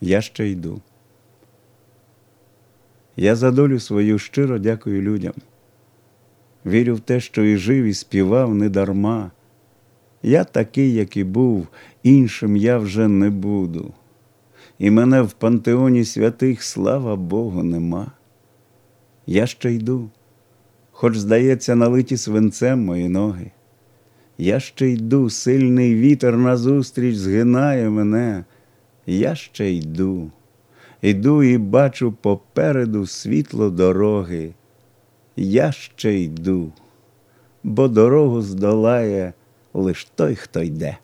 Я ще йду. Я за долю свою щиро дякую людям. Вірю в те, що і жив, і співав не дарма. Я такий, як і був, іншим я вже не буду. І мене в пантеоні святих, слава Богу, нема. Я ще йду, хоч, здається, налиті свинцем мої ноги. Я ще йду, сильний вітер назустріч згинає мене. Я ще йду, йду і бачу попереду світло дороги. Я ще йду, бо дорогу здолає лиш той, хто йде.